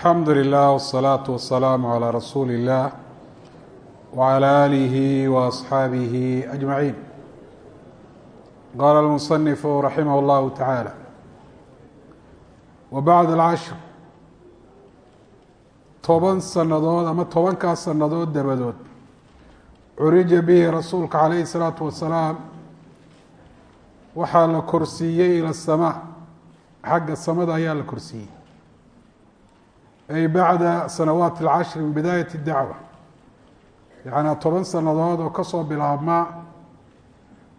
alxamdu lilah wالsalaaةu wasalaamu calىa rasuuli اllah wعalى aalihi waasxaabihi ajmaciin qaala almusanifu raximah اllahu tacaala wa bacd alcashr toban sannadood ama tobankaa sannadood dabadood curija bihi rasuulka calayhi الsalaatu wasalaam waxaa la korsiiyey ila الsamaa xagga samada ayaa la korsiiyey ay bacda sanawaat اlcashri min bidaayati dacwa yacnaa toban sannadood oo ka soo bilaabma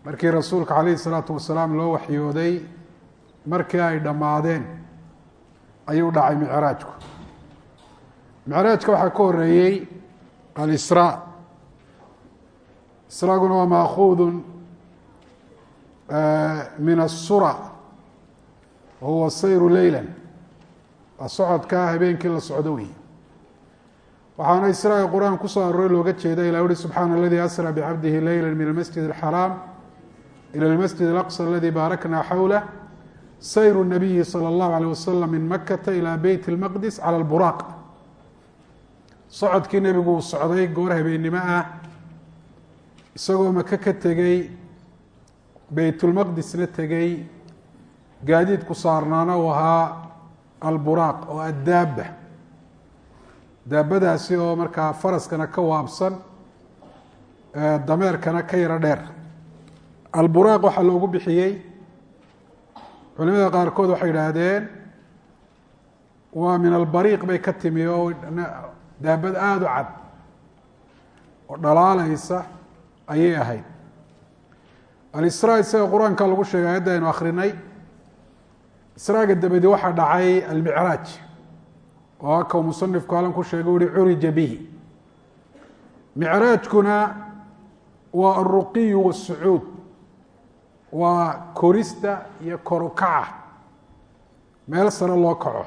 markii rasuulka calayhi salaatu wasalaam loo waxyooday markii ay dhammaadeen ayuu dhacay micraajku micraajka waxaa ka horeeyey alisraa israaguna waa maakuudu min asura wahuwa sayru leylan waa socodkaa habeenkii la socdo wey waxaana israaga qur-aan kusoo aroray looga jeeda ilah uhi subxaana aladii asra bicabdihi leyla min almasjid اlxaraam ilى اlmasjid اlaqصى aladi baarakna xawlah sayru الnabiyi salى اllahu alيه wasalam min makata ilى beyt اlmaqdis calى اlburaaq socodkii nebigu uu socday goor habeennimo ah isagoo maka ka tegey beytulmaqdisna tegey gaadiidku saarnaana u ahaa alburaaq oo addaaba daabadaasi oo markaa faraskana ka waabsan dameerkana ka yaro dheer. Alburaaq waxaa loogu bixiyey culimada qaarkood waxay yidhaahdeen waa min albariiq bay ka timi oo daabad aada u cad oo dhalaalaysa ayay ahayd. Alisraa isaga qur'aanka lagu sheegay ayadda aynu akrinay israaga dabadi waxaa dhacay almicraaj oo akaw musanifku halan ku sheegay uhi curija bihi micraajkuna waa alruqiyu wasucuud waa korista iyo korukaca. Meel sare loo kaco.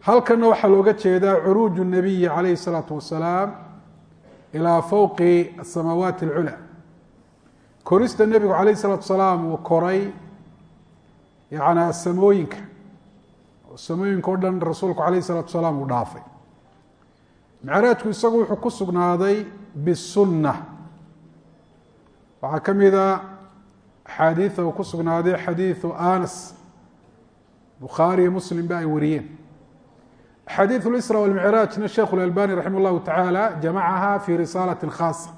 Halkanna waxaa looga jeedaa curuuju nabiyi calayhi salaatu wasalaam ilaa fowqi asamaawaati alculaa korista nebigu calayh salaatu wasalaam uu koray yacnaa samooyinka samooyinka o dhan rasuulku calayh الsalatu wasalaam uu dhaafay micraajku isagu wuxuu ku sugnaaday bisunna waxaa ka mida axaadiida uu ku sugnaaday xadiidu anas bukhaari iyo muslim ba ay wariyeen axaadiiث اlsra wاlmicraajna sheikh اlalbani raximah اllahu tacaala jamacaha fi risaalati khaasa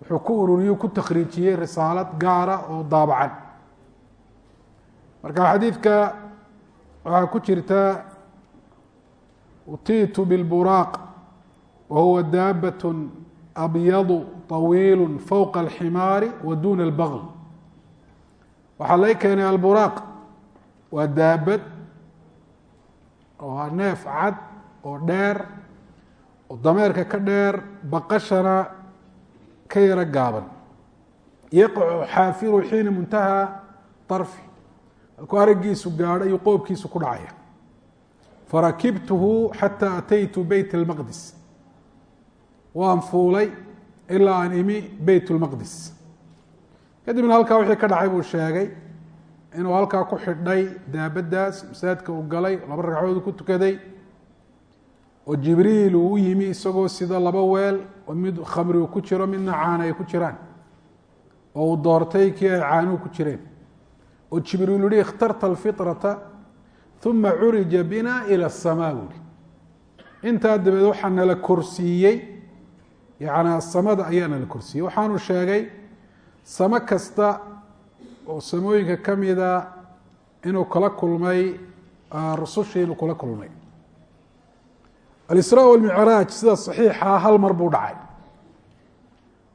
wuxuu ku ururiyuu ku takhriijiyey risaalad gaara oo daabacan marka xadiidka waxaa ku jirta utiitu biاlburaaq wa huwa daabaة abyadu طawiil fowqa اlximaari wa duna اlbagl waxaa lay keenay alburaaq waa daabad oo neef cad oo dheer oo dameerka ka dheer baqashana ka yaro gaaban yaqacu xaafiru xiina muntaha طarfi halkuu araggiisu gaadho ayuu qoobkiisu ku dhacaya. Farakibtuhu xataa ataytu beyt اlmaqdis waan fuulay ilaa aan imi beyt اlmaqdis kadibna halkaa wixii ka dhacay buu sheegay inuu halkaa ku xidhay daabadaas masaajidka uu galay laba ragcadood ku tukaday. Oo jibriil uu u yimi isagoo sida laba weel oo mid khamri uu ku jiro midna caana ay ku jiraan. Oo uu doortay kii ay caanuhu ku jireen oo jibriil yihi ikhtarta alfitrata uma curija bina ila asamaa buuhi intaa dabeed waxaa nala korsiiyey yacnaa samada ayaa nala korsiiyey. Waxaanu sheegay samo kasta oo samooyinka ka mida inuu kala kulmay rusushii inuu kula kulmay. Alisraa walmicraaj sida saxiixa hal mar buu dhacay.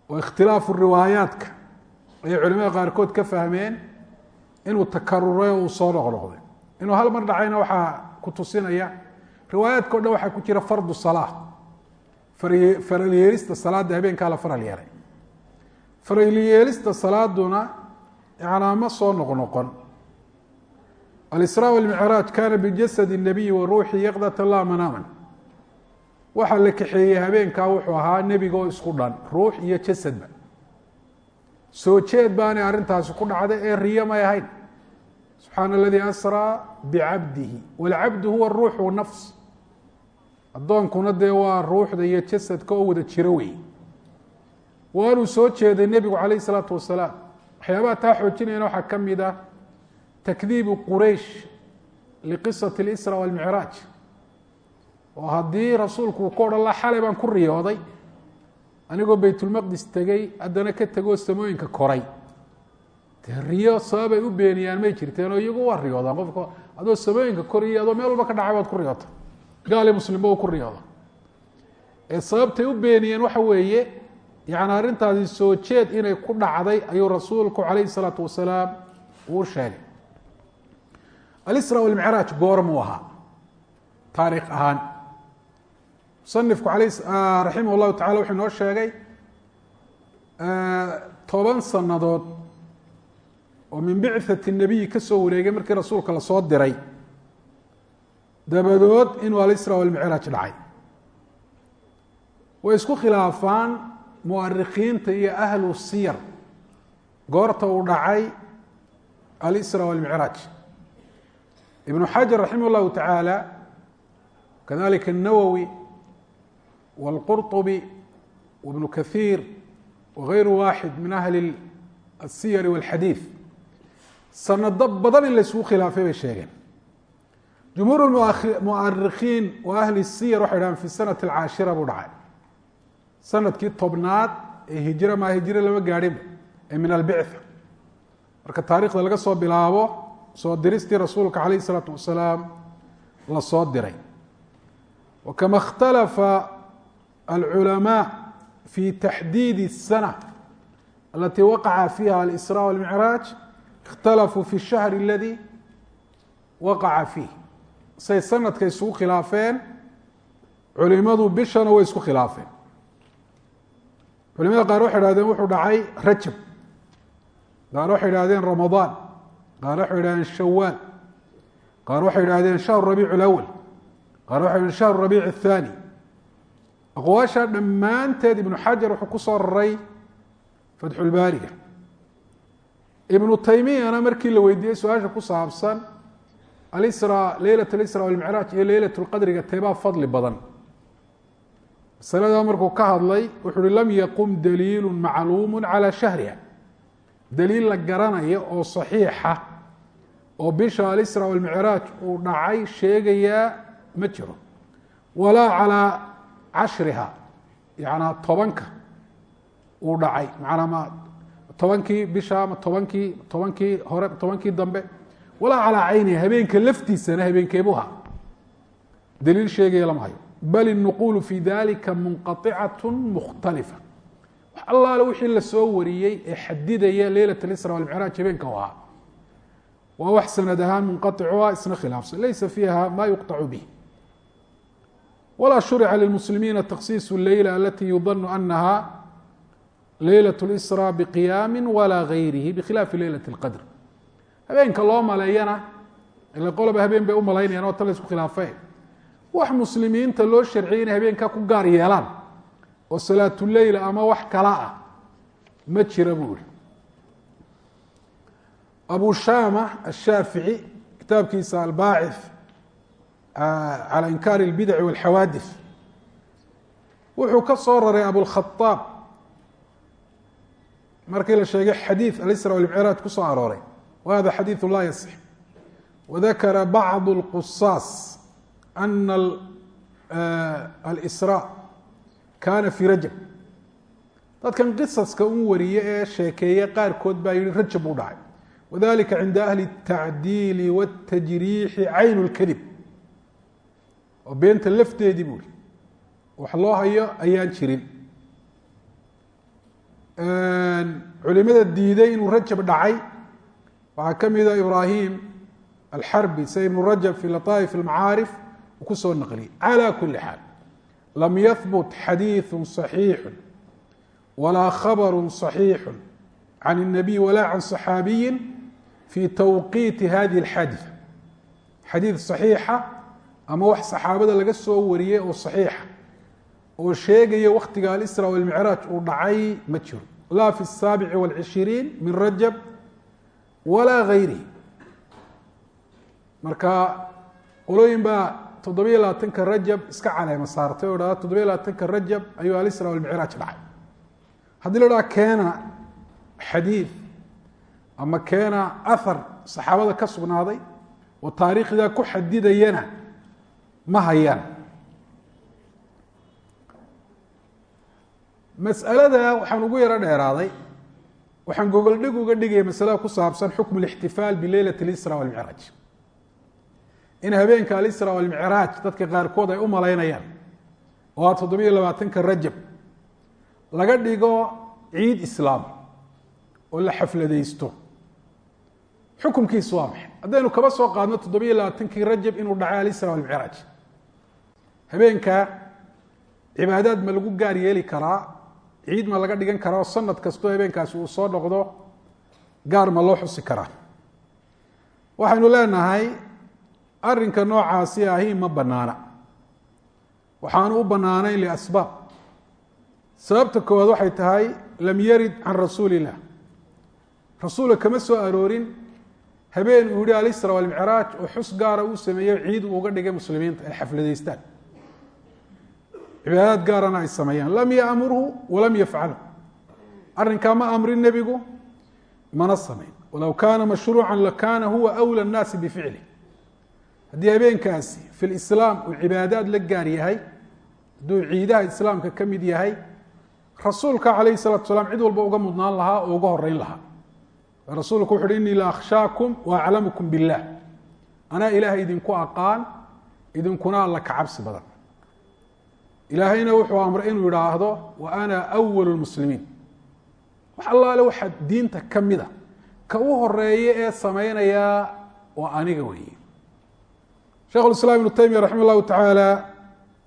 Oo ikhtilaafu riwaayaadka ayay culimada qaarkood ka fahmeen inuu takaruray oo uu soo noqnoqday. Inuu hal mar dhacayna waxaa ku tusinaya riwaayaadka o dhan waxaa ku jira fardu salaa faral yeelista salaadda habeenkaa la faral yeelay. Faral yeelista salaaduna yanaa ma soo noqnoqon. Alisraa walmicraaj kaana bijasadi الnabiyi wa ruuxi yaqdata la manaaman. Waxaa la kaxeeyey habeenkaa wuxuu ahaa nebiga oo isku dhan ruux iyo jasadba soo jeed baanay arrintaasi ku dhacday ee riyo may ahayn. Subxaana aladii asraa bicabdihi walcabdu huwa ruuxu wanafs addoonkuna dee waa ruuxda iyo jasadka oo wada jiro wey waanuu soo jeeday nebigu calayh isalaatu wasalaam. Waxyaabaha taa xoojinayana waxaa ka mid ah takdiibu quraysh liqisati اlisra walmicraaj oo haddii rasuulku uu ka odhan la xalay baan ku riyooday anigoo baytulmaqdis tegey haddana ka tegoo samooyinka koray. Dee riyo sababay u beeniyaan may jirteen oo iyagu waa riyoodaan. Qofka adoo samooyinka koriyo adoo meel walba ka dhacay baad ku riyota gaali muslimba uu ku riyooda ee sababtay u beeniyeen waxa weeye yani arrintaasi soo jeed inay ku dhacday ayuu rasuulku calayhi salaatu wasalaam uu sheegay. Alisra walmicraaj goormuu ahaa? Taariikh ahaan musanifku raximah llahu tacala wuxuu inoo sheegay toban sannadood oo min bicati nabiyi ka soo wareegay markii rasuulka la soo diray. Dabadood inuu alisra walmicraaj dhacay. Way isku khilaafaan muarikiinta iyo ahlu siyar. Goorta uu dhacay alisra walmicraaj ibnu xajar raximah llahu tacaala kadalika الnawowi wاlqurطbi wibnu kahiir wagayru waaxid min ahli الsiyar wاlxadiiث sanado badan in la isugu khilaafay bay sheegeen jumhuur muarikiin wa ahli الsiyar waxay dhahaan fi sanati اlcaashira buu dhacay sanadkii tobnaad ee hijira maa hijire lama gaadhinba ee min albictha marka taarikhda laga soo bilaabo soo diristii rasuulka calayh isalaatu wasalaam la soo diray wakama ikhtalafa alculamaa fi taxdiidi الsana alatii waqaca fiiha alisra walmicraaj ikhtalafuu fi الshahri aladi waqaca fiih say sanadka isugu khilaafeen culimadu bishana way isku khilaafeen culimada qaar waxay hahdeen wuxuu dhacay rajab qaar waxay idhahdeen ramadaan qaar waxay idhahdeen shawaal qaar waxay idhahdeen shahru rabiic اlawal qaar waxay idhahdeen shahru rabiic الthani aqwaasha dhammaanteed ibnu xajar wuxuu ku soo raray fatxulbaariga ibnu taymiyana markii la weydiiyey su'aasha ku saabsan alisra leylat alisra walmicraaj iyo leylat lqadriga teebaa fadli badan. Masaladaa markuu ka hadlay wuxu uhi lam yaqum daliilu macluumu calaa shahriha. Daliil la garanaya oo saxiixa oo bisha alisra walmicraaj uu dhacay sheegayaa ma jiro. Walaa calaa cashriha yanaa tobanka uu dhacay manaa ma tobankii bisha ma tobankii tobankii hore tobankii dambe walaa calىa cayniha habeenka laftiisana habeenkeebuha daliil sheegaya lama hayo bal النqul fi dalika munqaطicaة mukhtalifa wax allaale wixii lasoo wariyey ee xadidaya leylaة اlisra walmicraaj habeenka u ahaa waa wax sanad ahaan munqaطicuha isna khilaafsan laysa fiiha ma yuqطacu bih walaa shurica lilmuslimiina taksiis اleyla alati yudanu anaha leylaة اlsra bqiyaami wala gayrihi bkhilaafi leylaة اlqadr habeenka loo maleeyana ila qoloba habeen bay u malaynayan oo tan la isku khilaafeen wax muslimiinta loo sharciyay inay habeenkaa ku gaar yeelaan oo salaatuleyl ama wax kala ah ma jira buu ihi abu shama ashaafici kitaabkiisa albaacif calى inkaar اlbidaci wاlxawaadif wuxuu ka soo raray abulkhaaab markii la sheegay xadiid alisra walmicraaj ku soo arooray wa hada xadiiثu la yasix wadakara bacd اlqusaas أن الإsrاء kana في rajab dadkan qisaska un wariye ee sheekeeye qaarkood baa yihi rajab u dhacay wadalika cinda ahli التacdiili والتajriixi cayn الkadib oo beenta lafteedii buu ihi wax loo hayo ayaan jirin culimada diiday inuu rajab dhacay waxaa ka mida ibrahim alxarbi sida ibn rajab fi laطaa'if الmacaarif kusoo naqliyey calى kuli xaal lam yahbut xadiiثu صaxiixu walaa khabru صaxiixu can الnabiy wala can صaxaabiyi fi tawqiiti hadihi اlxaadiثa xadiid صaxiixa ama wax saxaabada laga soo wariyey oo صaxiixa oo sheegaya waktiga alisra walmicraaj uu dhacay ma jiro laa fi الsaabici wاlcishiriin min rajab walaa gayrihi marka qolooyin baa toddobiyo labaatanka rajab iska caleema saartay oo dhaha toddobiyo labaatanka rajab ayuu alisra walmicraaj dhacay haddii la dhaha keena xadiid ama keena ahar saxaabada ka sugnaaday oo taariikhdaa ku xadidayana ma hayaan mas'alada waxaan ugu yaro dheeraaday waxaan gogoldhig uga dhigaya masalada ku saabsan xukm اlاxtifaal bileylat اlisra walmicraaj in habeenka alisra walmicraaj dadka qaarkood ay u malaynayaan oo a toddobiyo labaatanka rajab laga dhigo ciid islaam oo la xafladaysto xukumkiisu waa maxay haddaynu kaba soo qaadno toddobiyo labaatankii rajab inuu dhacay alisra walmicraaj habeenka cibaadaad ma lagu gaar yeeli karaa ciid ma laga dhigan karaa oo sanad kastoo habeenkaasi uu soo noqdo gaar ma loo xusi karaa. Waxaynu leenahay arrinka noocaasi ahi ma banaana waxaanu u banaanayn liasbaab. Sababta koowaad waxay tahay lam yarid can rasuuli illah rasuulka kama soo aroorin habeen uu yihi alisra walmicraaj oo xus gaara uu sameeyo ciid uu uga dhigay muslimiinta ay xafladaystaan cibaadaad gaarana ay sameeyaan lam yamurhu walam yafcalhu arrinkaa ma amrin nebigu mana samayn walow kaana mashruuca lakana huwa أwlى الnaasi bficlih haddii habeenkaasi fi lislaam uu cibaadaad la gaar yahay hadduu ciidaha islaamka ka mid yahay rasuulka calayh الsalatu salaam cid walba uga mudnaan lahaa oo uga horeyn lahaa rasuulku wuxu uhi inii la akhshaakum wa aclamukum biاllah anaa ilaahay idinku aqaan idinkuna alla ka cabsi badan ilaahayna wuxuu amray inuu yidhaahdo wa ana awal lmuslimiin wax allaale waxaa diinta ka mida ka u horreeya ee samaynayaa waa aniga weeye. Sheikhu islaam ibnu taymiya raxima llahu tacaala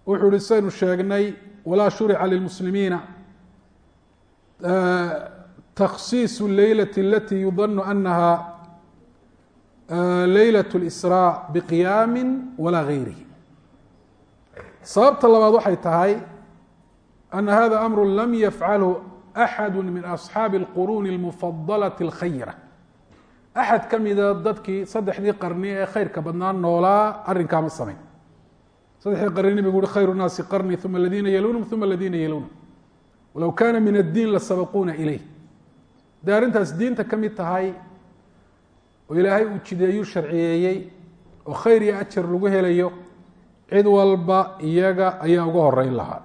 wuxuu ihi saynu sheegnay walaa shurica lilmuslimiina takhsiisu leylati alatii yudanu anaha leylat اlisraa biqiyaami walaa gayrih sababta labaad waxay tahay أna hada أmr lam yafcalhu أxad min أصxaabi الquruni الmufadalaة الkhayra axad ka mida dadkii saddexdii qarni ee khayrka badnaa noolaa arrinkaa ma samayn saddexdii qarni nebigu uhi khayru naasi qarni uma aladiina yalunhum uma aladiina yalunhum walow kaana min addiin lasabaquuna ilayh hadday arrintaas diinta ka mid tahay oo ilaahay uu jideeyuu sharciyeeyey oo khayr iyo ajar lagu helayo cid walba iyaga ayaa uga horeyn lahaa.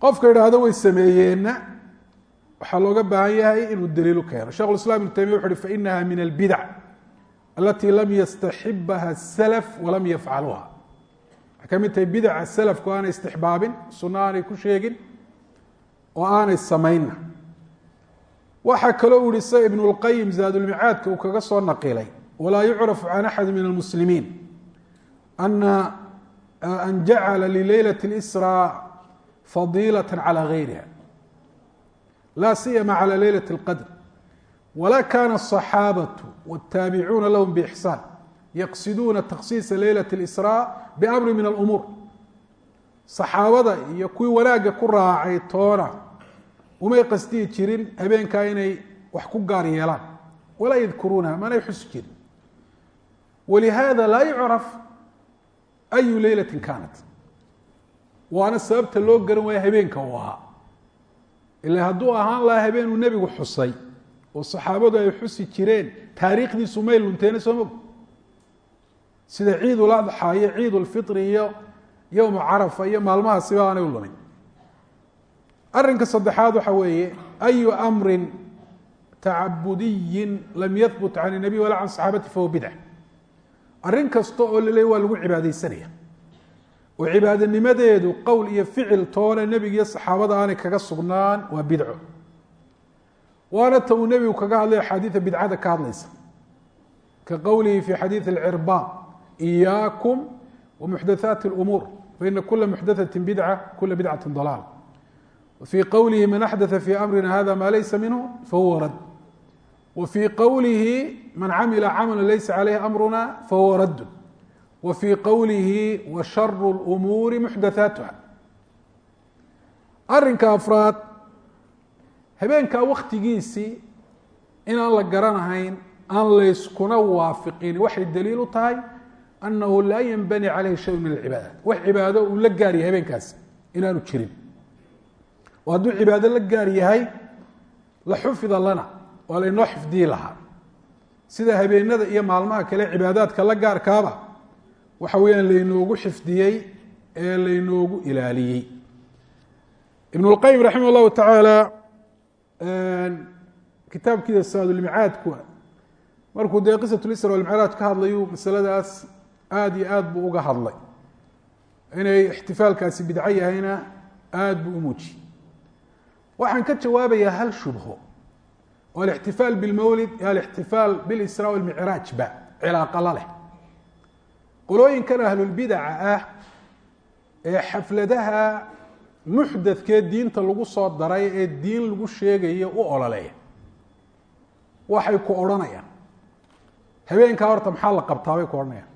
Qofka idhaahdo way sameeyeenna waxaa looga baahan yahay inuu daliilu keeno. Shekh islam ibnu taymiya wuxu uhi fainaha min albidac alati lam yastaxibaha salaf walam yafcaluha waxay ka mid tahay bidaca salafku aanay istixbaabin sunno aanay ku sheegin oo aanay samaynna. Waxaa kaloo u ihi sa ibnu lqayim zaadulmicaadka uu kaga soo naqilay walaa yucrafu can axadi min almuslimiin ana an jacala lileylat اlsra fadiilaة calى gayriha la siyama calى leylaة اlqadr wla kana الصaxaabaة wالtaabicuuna lahm bإxsaan yaqsiduuna takhsiisa leylaة اlإsrاء bamri min اlأmuur saxaabada iyo kuwii wanaagga ku raacay toona umay qasdiyi jirin habeenkaa inay wax ku gaar yeelaan walaa yadkuruunaha manay xusi jirin walihada laa yucraf ayu leylati kaanat waana sababta loo garan waaya habeenka uu ahaa ila hadduu ahaan lahaa habeenuu nebigu xusay oo saxaabadu ay xusi jireen taariikhdiisu may lunteena soo mog sida ciid uladxa iyo ciid ulfitri iyo yowma carafa iyo maalmahaasiba aanay u lumin arrinka saddexaad waxa weeye ayu amrin tacabudiyin lam yahbut can الnabiy walaa can saxaabati fahuwa bidca arrin kasta oo la leey waa lagu cibaadaysanaya. Oo cibaadanimadeedu qowl iyo ficil toole nebiga iyo saxaabada aanay kaga sugnaan waa bidco. Waana ta uu nebigu kaga hadlay axaadiida bidcada ka hadlaysa. Ka qowlihi fi xadiidi alcirbaad iyaakum wa muxdathaati اlumuur faina kula muxdathatin bidca kula bidcati dalaal. Wa fii qowlihi man axdatha fii amrina hada ma laysa minhu fahuwa rad wfii qowlihi man camila camala laysa calayhi amruna fahuwa raddun wafii qowlihi washaru lumuuri muxdathaatuha arrinka afraad habeenkaa waktigiisii inaan la garanahayn aan layskuna waafiqin waxay daliil u tahay annahu laa yanbani caleyhi shay min alcibaadaat wax cibaado uu la gaaryahay habeenkaasi inaanu jirin. Oo hadduu cibaado la gaar yahay la xufida lana waa laynoo xifdiyi lahaa. Sida habeenada iyo maalmaha kale cibaadaadka la gaarkaaba waxa weeyaan laynoogu xifdiyey ee laynoogu ilaaliyey. Ibn اlqayim raximah اllahu tacaala kitaabkiisa saadulmicaadku markuu dee qisat walmicraaj ka hadlayu masaladaas aada iyo aad buu uga hadlay. Inay ixtifaalkaasi bidco yahayna aada buu u muujiyey waxaan ka jawaabayaa hal shubho oo alixtifaal bilmowlid iyo alixtifaal bilisraa walmicraaj ba cilaaqa la leh qolooyinkan ahlulbidaca ah ee xafladaha muxdadkee diinta lagu soo daray ee diin lagu sheegayo u ololeeya waxay ku odhanayaan habeenkaa horta maxaa la qabtaa bay ku odhanayaan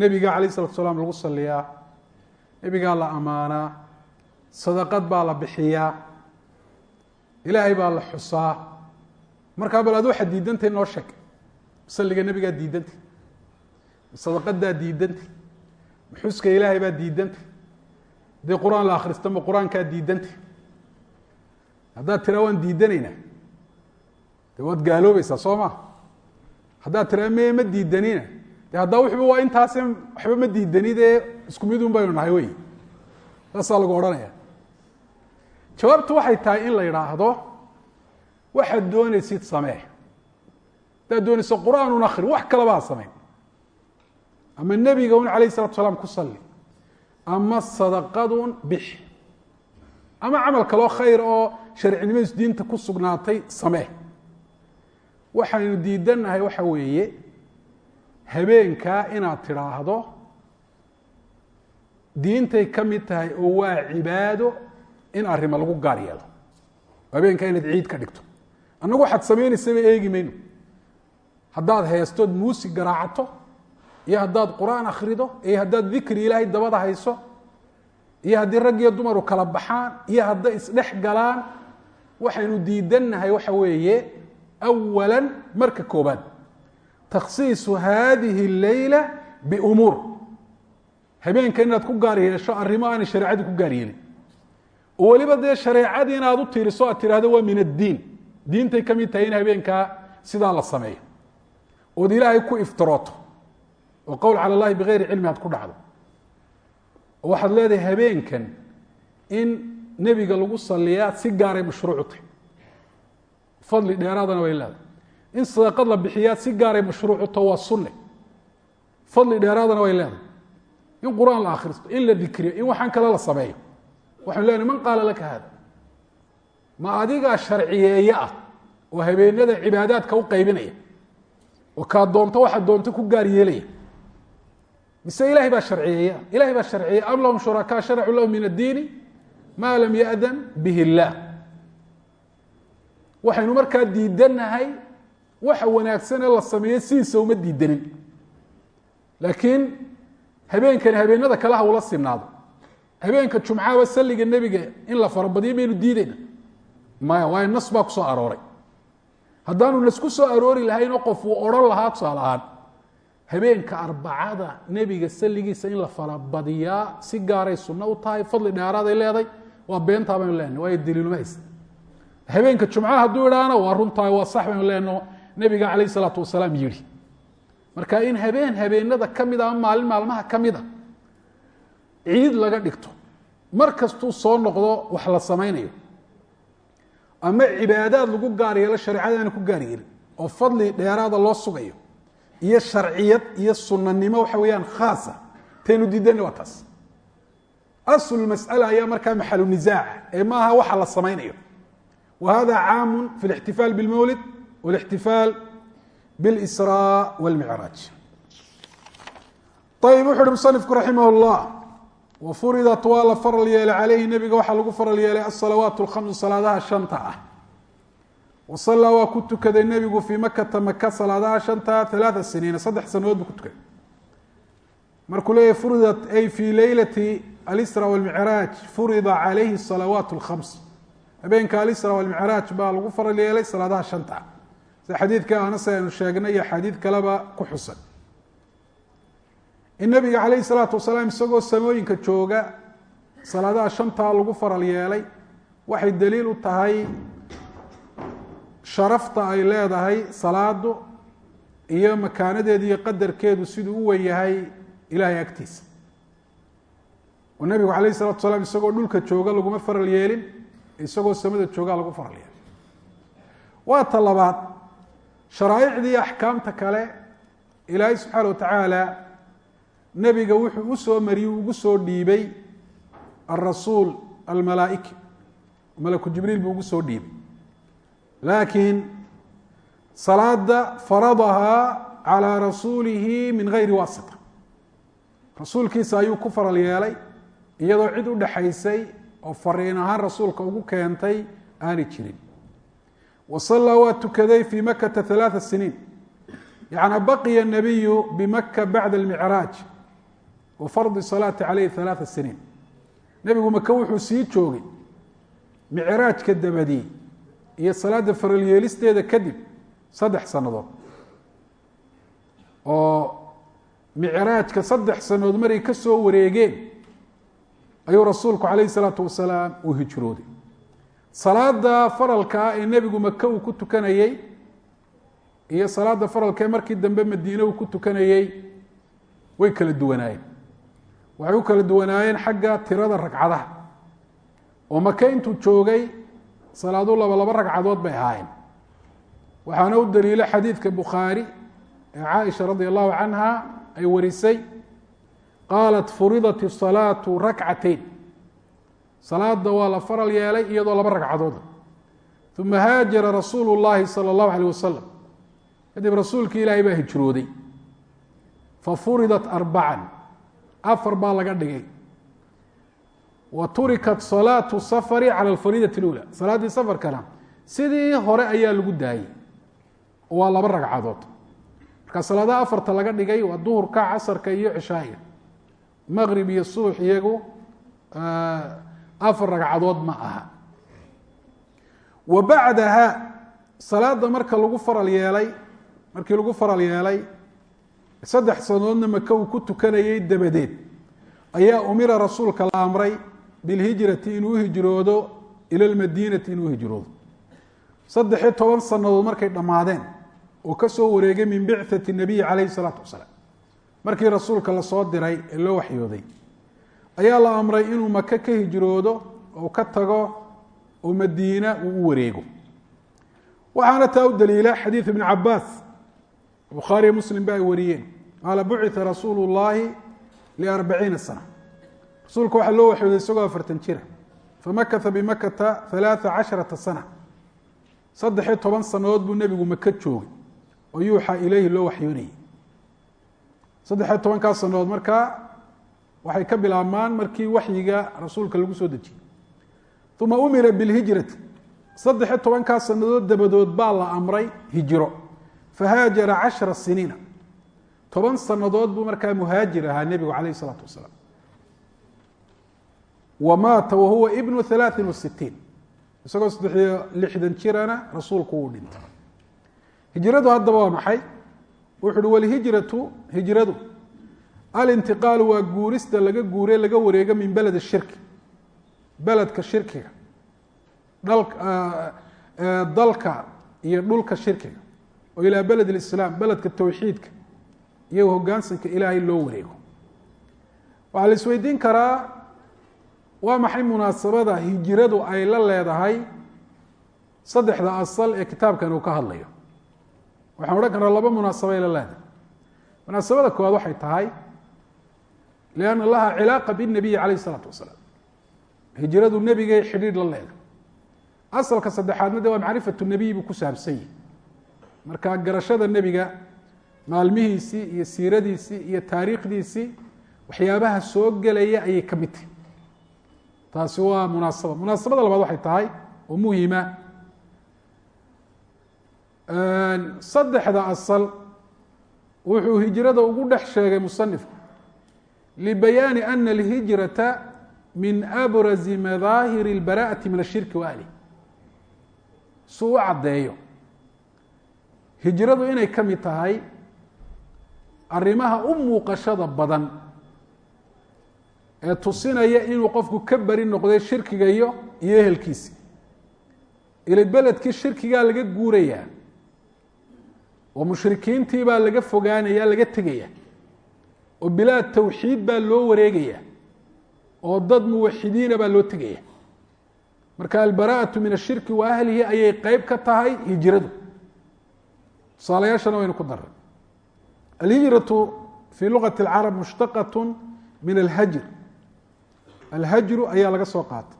nebiga calayh isalatu salaam lagu saliyaa nebigaa la ammaanaa sadaqad baa la bixiyaa ilaahay baa la xusaa markaa bal ad waxaad diidantay noo sheeg. Salliga nebigaa diidantay. Sadaqadaa diidantay. Xuska ilaahay baa diidantay. Haddii qur'aan la akhrista ma qur'aankaa diidantay. Haddaad tiraa waan diidanaynaa. De waad gaaloobaysaa soo ma haddaad tiraa me ma diidanina de haddaa wuxuba waa intaas waxba ma diidanidee isku midun baynu nahay wey. Saasaa lagu odhanaya jawaabtu waxay tahay in la yidhaahdo waxaad doonaysid samee. Doonayso qur'aanun akri wax kalaba ha sameyn ama nebiga un alayh isalatu salaam ku salli. Ama sadaqadun bix. Ama camal kaloo khayr oo sharcinimadiisu diinta ku sugnaatay samee. Waxaynu diidannahay waxa weeye habeenkaa inaad tidhaahdo diintay ka mid tahay oo waa cibaado in arrimo lagu gaar yeelo. Habeenkaa inaad ciid ka dhigto annagu waxaad sameynaysaba eegi mayno. Haddaad heestood muusig garaacato iyo haddaad qur'aan akhrido iyo haddaad dikri ilaahay dabada hayso iyo haddii rag iyo dumaru kala baxaan iyo hadday isdhex galaan waxaynu diidannahay waxa weeye awala marka koobaad takhsiisu hadihi اleyla biumuur. Habeenka inaad ku gaar yeesho arrimo aanay shareecadu ku gaar yeelin. Oo weliba dee shareecadii inaad u tiiriso aad tidhahdo waa min addiin diintay ka mid tahay in habeenkaa sidaa la sameeyo. Ood ilaahay ku iftirooto. Oo qowl cala اllahi bigayri cilmi aad ku dhacdo. Oo waxaad leedahay habeenkan in nebiga lagu saliyaa si gaaray mashruucu tahy fadli dheeraadana way leedahay. In sadaqad la bixiyaa si gaaray mashruucu taho waa sunne. Fadli dheeraadana way leedahay. In qur'aan la akhristo in la dikriyo in waxaan kale la sameeyo. Waxanu lenahy man qaala laka hada ma adigaa sharciyeeye ah oo habeenada cibaadaadka u qaybinaya oo kaa doonto waxaa doonto ku gaar yeelaya. Mise ilahay baa sharciyeeya? Ilahay baa sharciyeeya. Am lahum shurakaa sharacuu lahu min addiini maa lam yaأdan bih اllah waxaynu markaa diidannahay waxa wanaagsanee la sameeye sidiisa uma diidanin. Laakiin habeenkani habeenada kale ha ula sinaado habeenka jumcaba salliga nebiga in la farabadiyo maynu diideyna maya waayo nas baa ku soo arooray. Haddaanu nas ku soo aroori lahayn oo qof uu odhan lahaa tusaale ahaan habeenka arbacada nebiga salligiisa in la farabadiyaa si gaaray sunno u tahay fadli dheeraaday leeday waa beentaa baynu leenahy waayo daliiluma haysta. Habeenka jumcaha hadduu idhaahna waa runtahay waa sax baynu leenaho nebiga calayh isalaatu wasalaam yidhi. Marka in habeen habeenada ka mid a ama maalin maalmaha ka mid a ciid laga dhigto mar soo noqdo wax la samaynayo ama cibaadaad lagu gaar yeelo shareecada ku gaar yeelin oo fadli dheeraada loo sugayo iyo sharciyad iyo sunanimo waxa weeyaan khaasa taynu diidayna waa taas. Aslmasala ayaa markaa maxalu nisaaca ee maaha waxa la samaynayo. Wahada hada fi lixtifaal bilmawlid wlixtifaal bilisraa wاlmicraaj ayib wuxu uhi musanifku raximah اllah wafuridat waa la faral yeelay calayhi nebiga waxaa lagu faral yeelay asalawaat اlkhamsu salaadaha shanta ah. Wasallaa waa ku tukaday nebigu fii makata maka salaadaha shanta alaaa siniina saddex sanadood buu ku tukaday. Markuu leeyahy furidat ay fii leylati alisra walmicraaj furida calayhi salawaat اlkhams habeenka alisra walmicraaj baa lagu faral yeelay salaadaha shanta. Ah sida xadiidka anas aynu sheegnay iyo xadiid kaleba ku xusan in nabiga calayhi salaatu wasalaam isagoo samooyinka jooga salaadaha shantaa lagu faral yeelay waxay daliil u tahay sharafta ay leedahay salaadu iyo makaanadeedu iyo qadarkeedu siduu u wen yahay ilaahay agtiisa. Oo nebigu calayh isalatu salaam isagoo dhulka jooga laguma faral yeelin isagoo samada joogaa lagu faral yeelay waa ta labaad sharaaicdii axkaamta kale ilaahay subxaana wa tacaala nebiga wuxuu u soo mariyey ugu soo dhiibay arasuul almalaaika malaku jibriil buu ugu soo dhiibay. Laakiin salaada faradahaa calaa rasuulihi min gayri waasita rasuulkiisa ayuu ku faral yeelay iyadoo cid u dhaxaysay oo fariin ahaan rasuulka ugu keentay aanay jirin. Wa sallaa waa tukaday fii makata alaaa siniin. Yacnaa baqiya nabiyu bimaka bacda almicraaj wa fardi salaati calayhi ثalaaثa siniin. Nebigu maka wuxuu sii joogay micraajka dabadii iyo salaada faral yeelisteeda kadib saddex sannadood. Oo micraajka saddex sannadood maray ka soo wareegeen ayuu rasuulku calayhi salaatu wasalaam uu hijrooday. Salaada faralka ah ee nebigu maka uu ku tukanayey iyo salaada faralka ee markii dambe madiine uu ku tukanayey way kala duwanaayeen waxay u kala duwanaayeen xagga tirada ragcadaha oo maka intuu joogay salaadu laba laba ragcadood bay ahaayeen waxaana u daliila xadiidka bukhaari ee caaisha radi allahu canha ay warisay qaalat furidat الsalaatu rakcateyn salaada waa la faral yeelay iyadoo laba ragcadooda uma haajara rasuulu اllahi salى اllahu alيh wasalam kadib rasuulki ilaahay baa hijrooday fafuridat arbacan afar baa laga dhigay. Wa turikat salaatu safari cala alfariidati اlula salaaddii safarkana sidii hore ayaa lagu daayey waa laba ragcadood. Marka salaadaha afarta laga dhigay waa duhurka casarka iyo cishaa'iga. Maqrib iyo subax iyagu afar ragcadood ma aha. Wa bacdaha salaada marka lagu faral yeelay markii lagu faral yeelay saddex sanadoodna maka uu ku tukanayey dabadeed. Ayaa umira rasuulka la amray bilhijrati inuu hijroodo ila lmadiinati inuu hijroodo. Saddexiyo toban sanadood markay dhammaadeen oo ka soo wareegay min bicati nabiyi calayhi salaatu wasalaam. Markii rasuulka la soo diray ee loo waxyooday ayaa la amray inuu maka ka hijroodo oo ka tago oo madiina uu u wareego. Waxaana taa u daliila xadiid ibn cabaas bukhaariyo muslim ba ay wariyeen. Qaala bucita rasuulu llaahi liarbaciina sana. Rasuulka waxaa loo waxyooday isagoo afartan jira famakata bimakata halaaa casharata sana. Saddexiyo toban sanadood buu nebigu maka joogay oo yuuxa ileyhi loo waxyoonayay. Saddexiyo tobankaa sanadood markaa waxay ka bilaabmaan markii waxyiga rasuulka lagu soo dejiyey uma umira bilhijrati saddexiyo tobankaa sanadood dabadood baa la amray hijiro fahaajara cashra siniina toban sanadood buu markaa muhaajir ahaa nebigu calayh isalaatu wasalaam wa maata wahuwa ibnu halaaثin wa sitiin isagoo saddexiyo lixdan jirana rasuulku uu dhintay hijradu haddaba waa maxay wuxu uhi walhijratu hijradu alintiqaalu waa guurista laga guure laga wareego min beled shirki beledka shirkiga dalka iyo dhulka shirkiga oo ilaa beled اlislaam beledka towxiidka iyo hogaansanka ilaahay loo wareego. Waxaa la isweydiin karaa waa maxay munaasabada hijiradu ay la leedahay saddexda asal ee kitaabkan uu ka hadlayo? Waxaan odhan karnaa laba munaasabay la leedahay. Munaasabada koowaad waxay tahay lianna laha cilaaqa binabiyi calayh isalaatu wasalaam. Hijiradu nebigay xidhiidh la leedahay. Asalka saddexaadna de waa macrifatu nebiy buu ku saabsan yahi marka garashada nebiga maalmihiisii iyo siiradiisii iyo taariikhdiisii waxyaabaha soo gelaya ayay ka mid tahay. Taasi waa munaasaba munaasabada labaad waxay tahay oo muhima saddexda asal wuxuu hijrada ugu dhex sheegay musanifku libayaani ana alhijrata min abrazi madaahiri اlbara'ati min ashirki wa suu u caddeeyo hijradu inay ka mid tahay arrimaha u muuqashada badan ee tusinaya inuu qofku ka beri noqday shirkiga iyo iyo ehelkiisi. Ila beledkii shirkigaa laga guurayaa oo mushrikiintii baa laga fogaanaya laga tegaya oo bilaad tawxiid baa loo wareegaya oo dad muwaxidiina baa loo tegaya. Marka albaraa'atu min ashirki wa ahlihi ayay qeyb ka tahay hijradu tusaalayaashana waynu ku daray alhijratu fii lugati اlcarab mushtaqat min alhajr. Alhajru ayaa laga soo qaatay.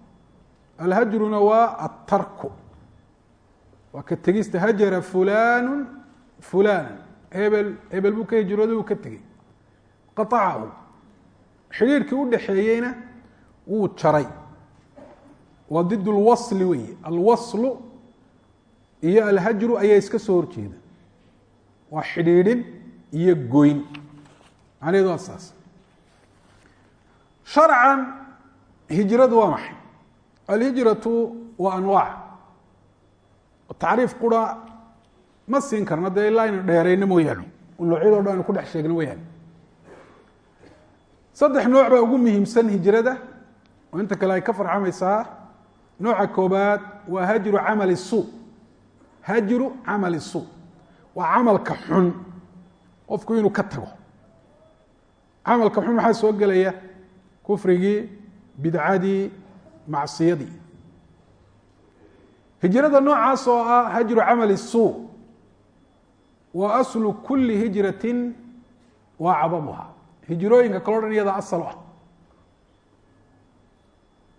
Alhajruna waa atarku waa ka tegista hajara fulanu fulana hebel hebel buu ka hijrooday uu ka tegey. Qaacahu xidhiirkii u dhexeeyeyna wuu jaray. Waa did lwasli weeye. Alwaslu iyo alhajru ayaa iska soo horjeeda waa xidhiidhin iyo goyn. Macnaheedu waa saas. Sharcan hijradu waa maxay? Alhijratu waa anwaac. Tacriif qura ma siin karno dee ilaa aynu dheerayno mooyaane noocyado dhan aynu ku dhex sheegno mooyaane saddex nooc baa ugu muhiimsan hijrada. Oo inta kale ay ka farcamaysaa nooca koobaad waa hajru camali suu. Hajru camali suu waa camalka xun. Qofku inuu ka tago. Camalka xun maxaa soo gelaya kufrigii bidcadii macsiyadii hijrada noocaas oo ah hajru camali suu waa aslu kuli hijratin waa cadamuha. Hijrooyinka kaleo dhan iyadaa asal ah.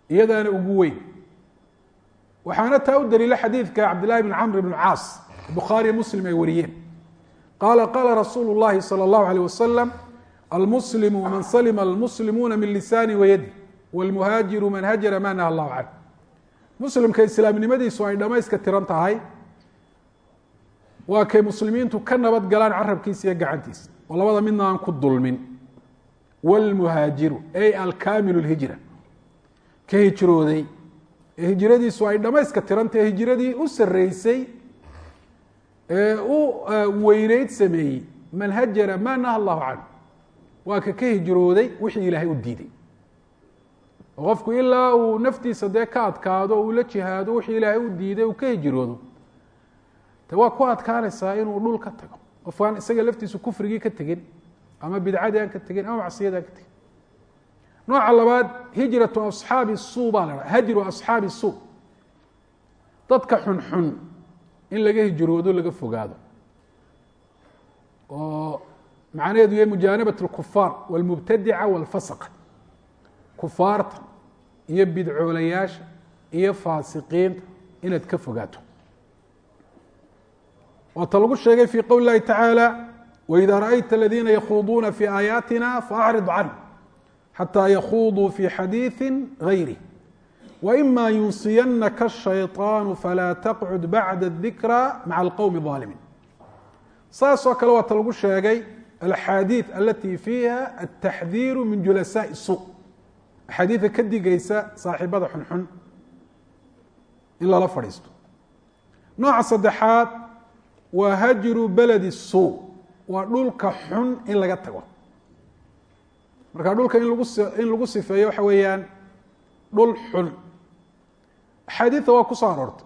Iyadaana ugu weyn. Waxaana taa u daliila xadiidka cabdillahi bn camr bn caas bukhaariyo muslim ay wariyeen qaala qaala rasuulu llahi salى اllahu alيyh wasalam almuslimu man salima almuslimuuna min lisaani wayadi wاlmuhaajiru man hajara ma naha allahu canh muslimka islaamnimadiisu ay dhamayska tiran tahay waa kay muslimiintu ka nabad galaan carabkiisa iyo gacantiisa oo labada midna aan ku dulmin wاlmuhaajiru ay alkaamilu اlhijra ka hijrooday ee hijradiisu ay dhamayska tirantahe hijradii u sareysay ee u weyneyd sameeyey. Man hajara ma naha allahu canhu. Waa ka ka hijrooday wixii ilaahay u diiday. Oo qofku ilaa uu naftiisa dee ka adkaado uu la jihaado wixii ilaahay u diiday uu ka hijroodo de waa ku adkaanaysaa inuu dhul ka tago. Qof aan isaga laftiisu kufrigii ka tegin ama bidcadii aan ka tegin ama macsiyadii aan ka tegin. Nooca labaad hijratu asxaabi suu baa la dhaha hajru asxaabi suu. Dadka xunxun in laga hijroodo laga fogaado oo macnaheedu yahay mujaanabat اlkufaar wاlmubtadica wاlfasq kufaarta iyo bidcoolayaasha iyo faasiqiinta inaad ka fogaato waata lagu sheegay fi qowl اlahi tacaalى waإida raأyta aladiina yakhuuduuna fi aayaatina faأcrid canه xatى yakhuuduu fi xadiiثi غayrih wima yunsiyanaka shayطaanu falaa taqcud bacda dikra maca alqowmi aalimiin saasoo kale waata lagu sheegay alxaadiid alatii fiiha altaxdiiru min julasaai suuq axaadiidka ka digaysa saaxiibada xunxun in lala fadhiisto nooca saddexaad waa hajru baladi suu waa dhulka xun in laga tago marka dhulka in lagu sifeeyo waxa weeyaan dhul xun axaadiida waa ku soo aroortay.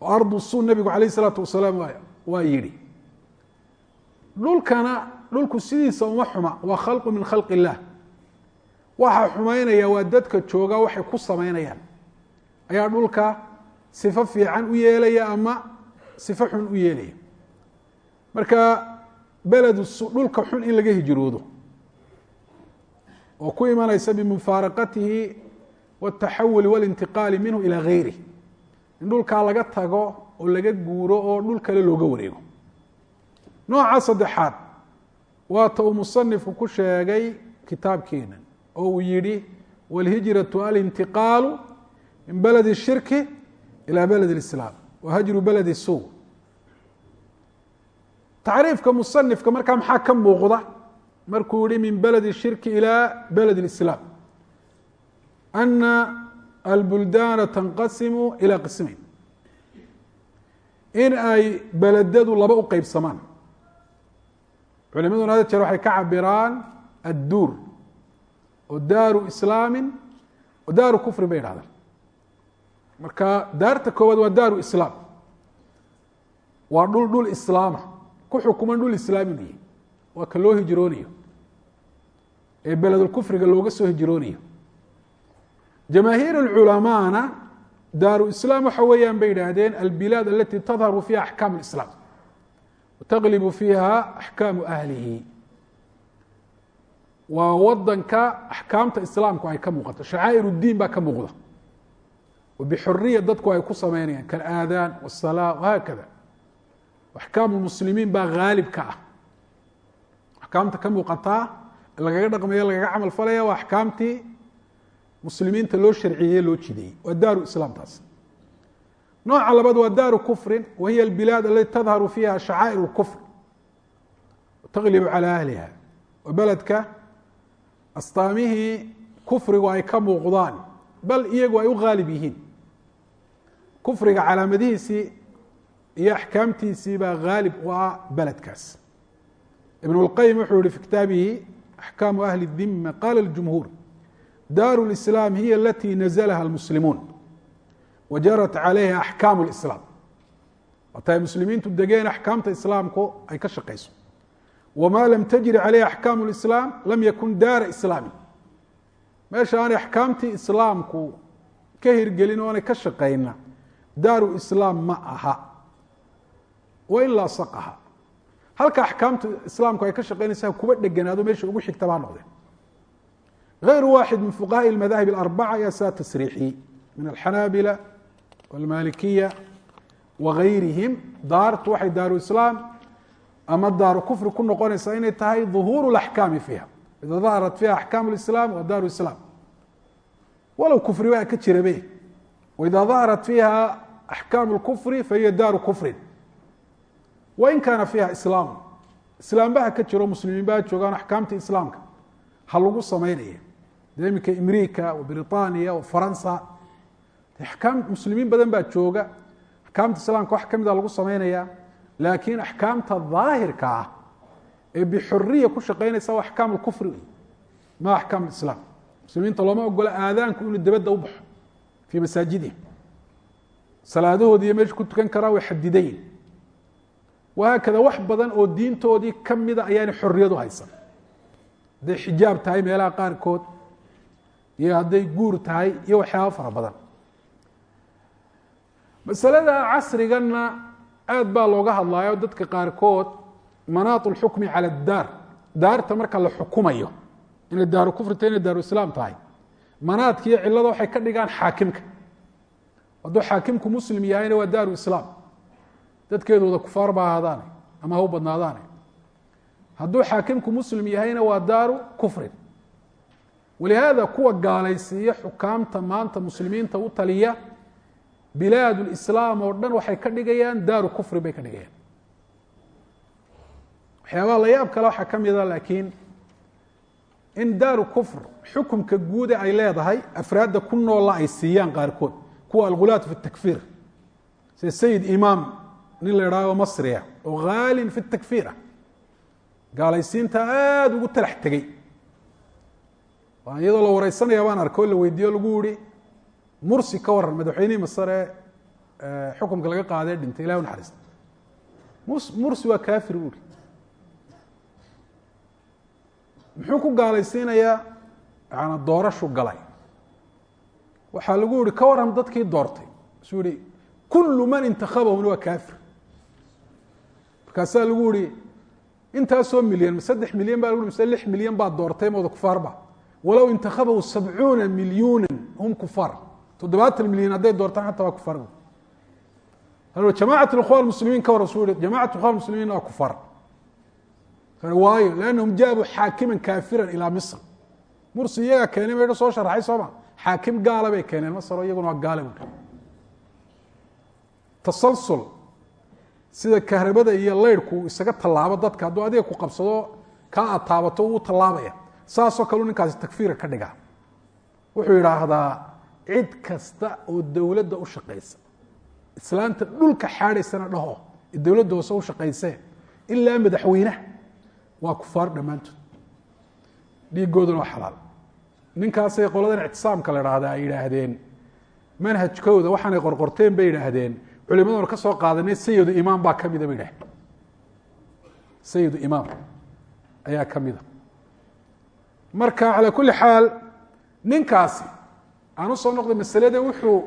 Oo ardu suu nebigu alayh isalaatu wasalaam waa yidhi dhulkana dhulku sidiisa uma xuma waa khalqu min khalq illah. Waxaa xumaynaya waa dadka jooga waxay ku samaynayaan. Ayaa dhulka sifo fiican u yeelaya ama sifo xun u yeelaya. Marka beledu dhulka xun in laga hijroodo. Oo ku imanaysa bimufaaraqatihi wاtaxawuli walintiqaali minhu ilى gayrih in dhulkaa laga tago oo laga guuro oo dhul kale looga wareego nooca saddexaad waata uu musanifku ku sheegay kitaabkeena oo uu yihi wاlhijraة alintiqaalu min beled الshirki ilى beled اislaam wahajru beled الsu tacriifka musanifka markaa maxaa ka muuqda markuu yihi min beled الshirki ilى beled اlislaam ana albuldaana tanqasimu ilى qismayn in ay beledadu laba u qeybsamaan culimaduna had jeer waxay ka cabiraan adduur oo daaru islaamin oo daaru kufrin bay idhahdaan marka daarta koowaad waa daaru islaam waa dhul dhul islaama ku xukuman dhul islaami ka loo hijroonayo ee beledulkufriga looga soo hijroonayo jamaahiir اculamaana daaru islaam waxa weeyaan bay yidhaahdeen albilaad alati tadharu fiha axkaam اlislaam wataglibu fiiha axkaamu ahlihi waa wadanka axkaamta islaamku ay ka muuqato shacaa'ir اdiin baa ka muuqda bxuriya dadku ay ku sameynayaan kalaadaan wالsalaa wahakada axkaam muslimiin baa haalib ka ah axkaamta ka muuqataa lagaga dhaqmaya lagaga camal falaya waa axkaamtii muslimiinta loo sharciyeeye loo jideeyey waa daaru islaam taas nooca labaad waa daaru kufrin wa hiya albilaad alati tadharu fiiha shacaa'ir اkufr taglibu calى ahliha waa beledka astaamihii kufrigu ay ka muuqdaan bal iyagu ay u haalib yihiin kufriga calaamadihiisii iyo axkaamtiisii baa haalib u ah beledkaas ibn اlqayim wuxuu yihi fi kitaabihi axkaamu ahli الdima qala اljumhuur daaru اlislaam hiya alati nazlaha اlmuslimuun wajarat calayha axkaamu اlislaam waata ay muslimiintu degeen axkaamta islaamku ay ka shaqayso wma lam tajri calayha axkaamu اlislaam lam yakun daara islaami meesha aanay axkaamtii islaamku ka hirgelin o aanay ka shaqayna daaru islaam ma aha wain laasaqaha halka axkaamta islaamku ay ka shaqaynaysa kuba dheganaado meesha ugu xigta baa noqdeen غayru waaxid min fuqahaءi اmadahib اarbaca ayaa saa tasriixiyey min alxanaabila wاlmalikiya wagayrihim daartu waxay daaru islaam ama daaru kufri ku noqonaysaa inay tahay ظuhuur اlaxkaami fiiha ida daharat fiiha axkaam اlislaam wa daaru islaam walow kufri baa ka jirabe waida daharat fiiha axkaamu اlkufri fahiya daaru kufrin wain kaana fiiha islaamu islaambaha ka jiro muslimiin baa joogaan axkaamta islaamka ha lagu samaynaya wa britaniya wa faransa. Axkaam muslimiin badan baa jooga. Axkaamta islaamka wax kamida lagu samaynaya laakiin axkaamta daahirka ah ee bixuriya ku shaqeynaysa waa axkaam اlkufri ma axkaam اlislaam muslimiinta looma ogola aadaanku inuu dabadda u baxo masaajidihim salaadahoodi iyo meesha ku tukan karaa way xadidayin wahaakada wax badan oo diintoodii kamida ayaanay xoriyadu haysan. Hadday xijaab tahay meelaha qaarkood iyo hadday guur tahay iyo waxyaaba fara badan. Masalada casriganna aad baa looga hadlaayo dadka qaarkood manaat اlxukmi cala اdaar daarta marka la xukumayo inay daaru kufri tahay inay daaru islaam tahay manaadka iyo waxay ka dhigaan xaakimka. Hadduu xaakimku muslim yahayna waa daaru islaam. Dadkeedooda kufaar ba ahaadaane ama ha u badnaadaane hadduu xaakimku muslim yahayna waa daaru kufrin walihaada kuwa gaalaysiiya xukaamta maanta muslimiinta u taliya bilaad lislaam oo dhan waxay ka dhigayaan daaru kufri bay ka dhigayaan waxyaabaha la yaab kale waxaa ka mida laakiin in daaru kufr xukumka guude ay leedahay afraadda ku noolla ay siiyaan qaarkood kuwa algulaat fi takfiir sida sayid imaam nin la idhaaho masriya oo haalin iyadoo la wareysanaya baan arko la weydiiyo lagu yihi mursi ka waran madaxweynihii masare xukumka laga qaadee dhintay ilahi unaxariista mursi waa kafir buuri muxuu ku gaalaysiinayaa? Yaana doorashu galay. Waxaa lagu yihi ka waran dadkii doortay. Isuu yihi kulu man intakhabahuna waa kafir markaasaa lagu yihi intaasoo milyan saddex milyan ba lagu mise lix milyan baa doortay mooda kufaarba walow intakhabahu sabcuuna milyuuna hum kufaar toddobaatan milyan hadday doortaan xataa waa kufaar jamacat ikhwan muslimiin ka waran su yihi jamacat muslimiin waa kufaar waayo lanahum jaabuu xaakiman kaafiran ilaa misr. Mursi iyagaa keenay meesha soo sharaxay sooma xaakim gaala bay keeneen masro iyaguna waa gaala buui tasalsul sida kahrabada iyo leyrhku isaga tallaabo dadka hadduu adiga ku qabsado kaa aad wuu tallaabaya saasoo kaleu ninkaasi takfiira ka dhigaa wuxuu yidhaahdaa cid kasta oo dowladda u shaqaysa islaanta dhulka xaadhaysana dhaho dowladda hoose u shaqaysee ilaa madaxweynaha waa kufaar dhammaantood. Dhiigooduna waa xalaal. Ninkaasay qoladan ictisaamka la dhahda ay yidhaahdeen. Manhajkooda waxaanay qorqorteen bay yidhaahdeen. Culimaduna ka soo qaadanay sayidu imaam baa ka mida bay yidhahdeen sayidu imaam ayaa ka mida marka calaa kulli xaal ninkaasi aan u soo noqday masalada wuxuu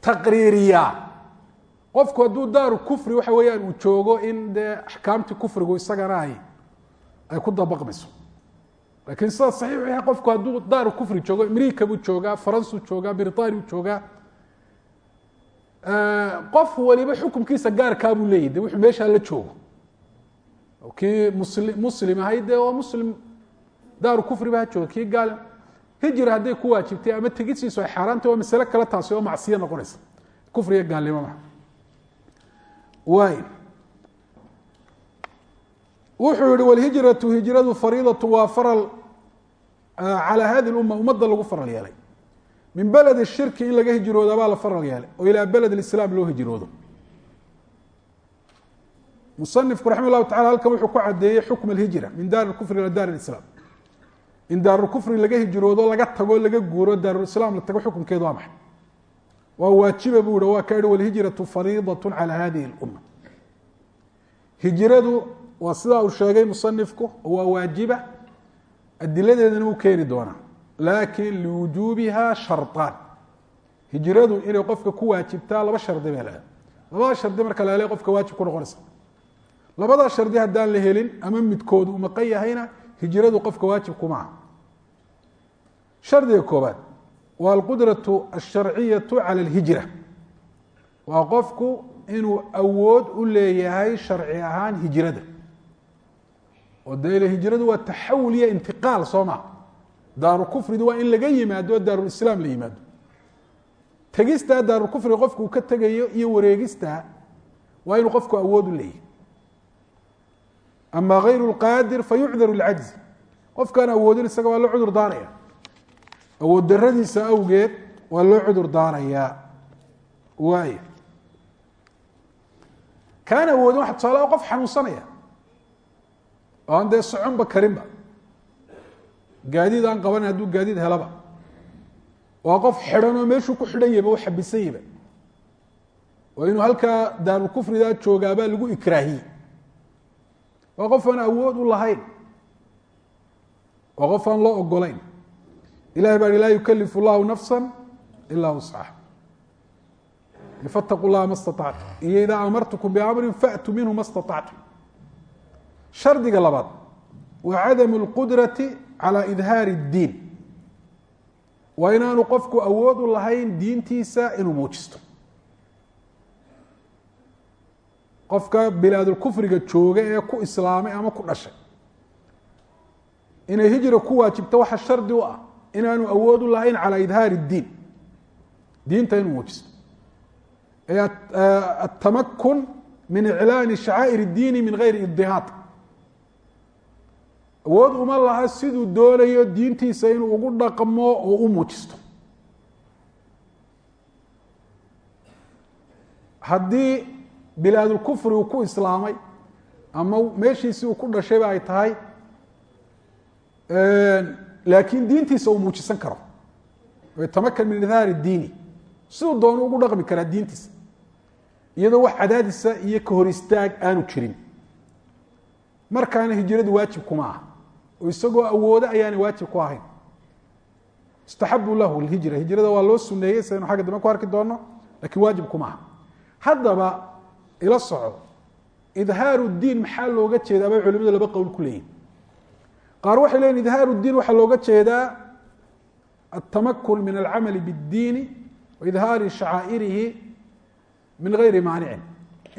taqriiriyaa. Qofku hadduu daaru kufri waxa weeyaan uu joogo in dee axkaamtii kufrigu isagana ay ay ku dabaqmayso. Lakiin sida saxiix yahay qofku hadduu daaru kufri joogo amerika buu joogaa faransuu joogaa britaniu joogaa qof waliba xukumkiisa gaarkaa buu leeyahy de wuxuu meeshaa la joogo. Kii musli muslim ahay dee waa muslim daaru kufri ba ha jooga kii gaal hijra hadday ku waajibtay ama tegidsiisu ay xaaraanta waa masale kale taasi oo macsiyo noqonaysa kufriga gaalnimo maha waay wuxuu yihi wlhijratu hijradu fariidatu waa faral calى hadi اluma ummadda lagu faral yeelay min beled shirki in laga hijrooda baa la faral yeelay oo ilaa beled islaam loo hijroodo musanifku raxima llahu tacala wuxuu ku cadeeyey xukm alhijra min daar kufri ila daar islaam in daarulkufri laga hijroodo laga tago laga guuro daarulislaam la tago xukunkeedu waa maxay? Waa waajiba buu hi waa ka ihi walhijratu fariidatun cala hadihi اlumma hijiradu waa sidaa uu sheegay musanifku waa waajiba adiladeedana wuu keeni doonaa. Laakin liwujuubiha shardaan hijiradu inay qofka ku waajibtaa laba shardi bay leedahay. Labada shardi marka la qofka waajib ku noqonaysa. Labada shardi haddaan la helin ama midkoodu u maqan yahayna hijradu qofka waajib kuma aha shardiga koobaad waa alqudraةu الsharciyaةu calى اlhijra waa qofku inuu awood u leeyahay sharci ahaan hijrada oo dee hijradu waa taxawul iyo intiqaal soo maa daaru kufridu waa in laga yimaado o daarulislaam la yimaado tegistaa daarukufriga qofku uu ka tegayo iyo wareegistaa waa inuu qofku awood u leeyahay ama ayr qaadir fayucdaru اcajzi qofkaan awoodin isaga waa loo cudur daanaya. Awood daradiisa awgeed waa loo cudur daanayaa waay kaan awoodin waxa tusaala qof xanuunsanaya. Oo aan dee soconba karinba. Gaadiid aan qaban hadduu gaadiid helaba. Waa qof xidhan oo meeshuu ku xidhan yahba u xabisan yahba waa inuu halkaa daarulkufridaa joogaabaa lagu ikraahiyey waa qof aan awood u lahayn waa qof aan loo ogolayn ilahay baa laa yukalif llahu nafsa ilaa wuscaha fataquu llaha ma staactum iyo idaa amartukum biamrin faatuu minhu ma staactum shardiga labaad wa cadamu lqudrati calaa idhaari اddiin waa inaanu qofku awood u lahayn diintiisa inuu muujisto. qofka bilaadulkufriga jooga ee ku islaamay ama ku dhashay. Inay hijra ku waajibto waxa shardi u ah inaanu awood u lahayn calaa idhaari اdiin diinta inuu muujisto wejisto atamakun min iclaani shacaa'ir اdiini min gayri idihaad awood uma laha siduu doonayo diintiisa inuu ugu dhaqmo oo u muujisto. Haddii bilaadulkufri uu ku islaamay ama meeshiisii uu ku dhashayba ay tahay laakiin diintiisa uu muujisan karo. Yatamakan min idhaar اdiini siduu doono ugu dhaqmi karaa diintiisa. Iyadoo wax cadaadisa iyo ka hor istaag aanu jirin. Markaana hijradu waajib kuma aha. Oo isagoo awoodo ayaanay waajib ku ahayn. Istaxabu lahu lhijra. Hijrada waa loo suneeyey sidaynu xagga dambe ku arki doono lakiin waajib kuma aha. Haddaba ila soco idhaaru diin maxaa looga jeedaa? Bay culimadu laba qowl ku leeyihiin qaar waxay leyihin idhaaru diin waxaa looga jeedaa atamakun min alcamali bاddiini waidhaari shacaa'irihi min gayri maanicin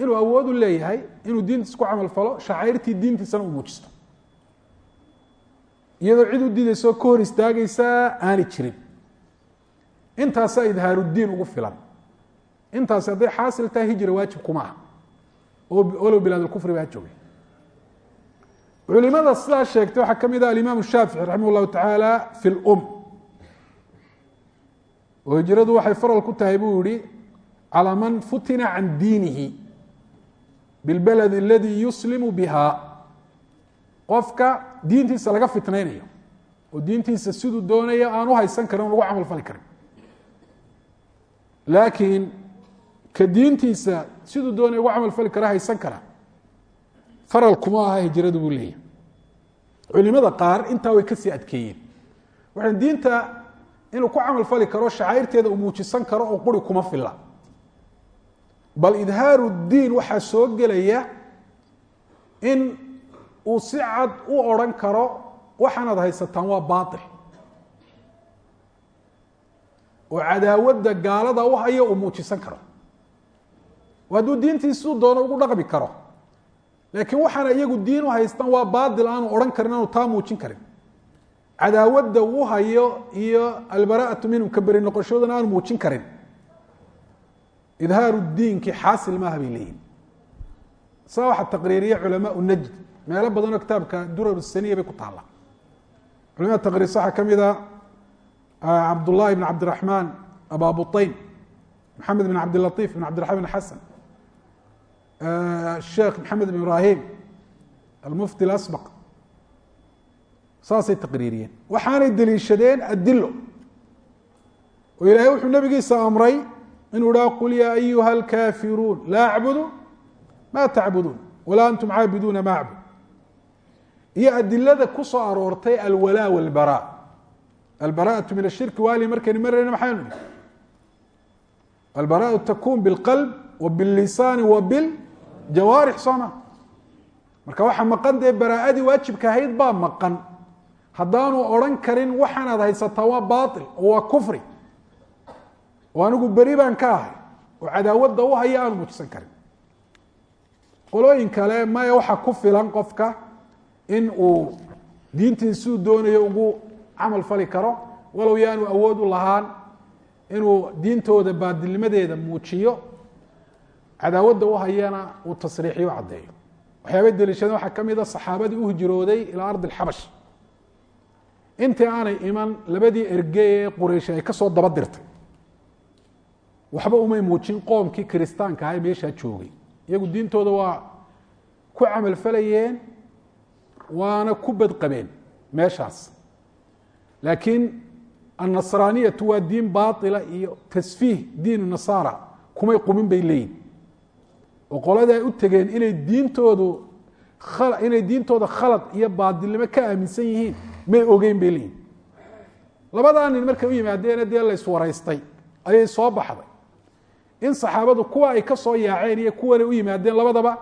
inuu awood u leeyahay inuu diintiisa ku camal falo shacaa'irtii diintiisana u muujisto. Iyadoo cid u diidaysaoo ka hor istaagaysaa aanay jirin. Intaasaa idhaarudiin ugu filan. Intaasi hadday xaasil tahay hijra waajib kuma aha olow bilaadulkufri baa joogay. Culimada sidaa sheegtay waxaa ka mid ah alimaam shaafici raximah llahu tacaala fi lum oo hijradu waxay faral ku tahay buu yihi calى man futina can diinihi bilbalad اladii yuslimu biha. Qofka diintiisa laga fitnaynayo oo diintiisa siduu doonaya aan u haysan karin o lagu camal fali karin. Laakiin ka diintiisa siduu doonaya ugu camal fali kara haysan kara. Faral kuma aha hijradu buu leeyahy culimada qaar intaa way ka sii adkeeyeen. Waxaan diinta inuu ku camal fali karo shacairteeda uu muujisan karo oo quri kuma fila bal idhaaru diin waxaa soo gelaya in uu si cad u odrhan karo waxaanaad haysataan waa baail oo cadaawadda gaalada u hayo uu muujisan karo hadduu diintiisuu doono ugu dhaqmi karo. Laakiin waxaana iyagu diin u haystaan waa baail aanu odhan karin aanu taa muujin karin. Cadaawadda uu hayo iyo albaraatu minhum ka beri noqoshoodana aanu muujin karin. Idhaaru diinki xaasil maaha bay leeyihiin saa waxaa taqriiriya culamaau najd. Meelo badanoo kitaabka durar saniya bay ku taalla. Culamada taqriis waxaa ka mid a cabdullahi bn cabdiraxmaan aba buطayn maxamed bn cabdilaiif bn cabdiraxman bn xasan sheekh maxamed bn ibrahim almufti asbaq saasay taqriiriyeen waxaanay deliishadeen adilo oo ilaahay wuxuu nabigiisa amray inuu dhaha qul yaa ayuha alkafiruun laa acbudu ma tacbuduun walaa antum caabiduuna ma acbud iyo adilada ku soo aroortay alwalaa walbara albaraatu min ashirki waali markaynu marayna maxaanu nihi albaraau takun bilqalb wa billisaani wa bil biljawaarix soo ma marka waxaa maqan dee baraa'adii waajibka ahayd baa maqan. Haddaanu odrhan karin waxaanaad haysataa waa baطil oo waa kufri. Oo anigu beri baan ka ahay oo cadaawadda u haya aanu muujisan karin. Qolooyin kale maya waxaa ku filan qofka in uu diintii siduu doonayo ugu camal fali karo walow yaanu awood u lahaan inuu diintooda baadilnimadeeda muujiyo cadaawadda u hayana uu tasriixiyo caddeeyo. Waxyaaba deliishadeen waxaa ka mid a saxaabadii u hijrooday ilaa ardi alxabash intii aanay iman labadii erge ee quraysh ay ka soo daba dirtay waxba umay muujin qoomkii kiristaanka aha ee meeshaa joogay. Iyagu diintooda waa ku camal falayeen waana ku badqabeen meeshaas. Laakiin annasraaniyatu waa diin baaila iyo tasfiih diin nasaara kumay qumin bay leeyihiin oo qoladii u tegeen inay diintoodu inay diintooda khalad iyo baadilnimo ka aaminsan yihiin may ogeyn bay leeyihiin labadaa nin markay u yimaadeen dee la iswaraystay ayay soo baxday. In saxaabadu kuwa ay ka soo yaaceen iyo kuwana u yimaadeen labadaba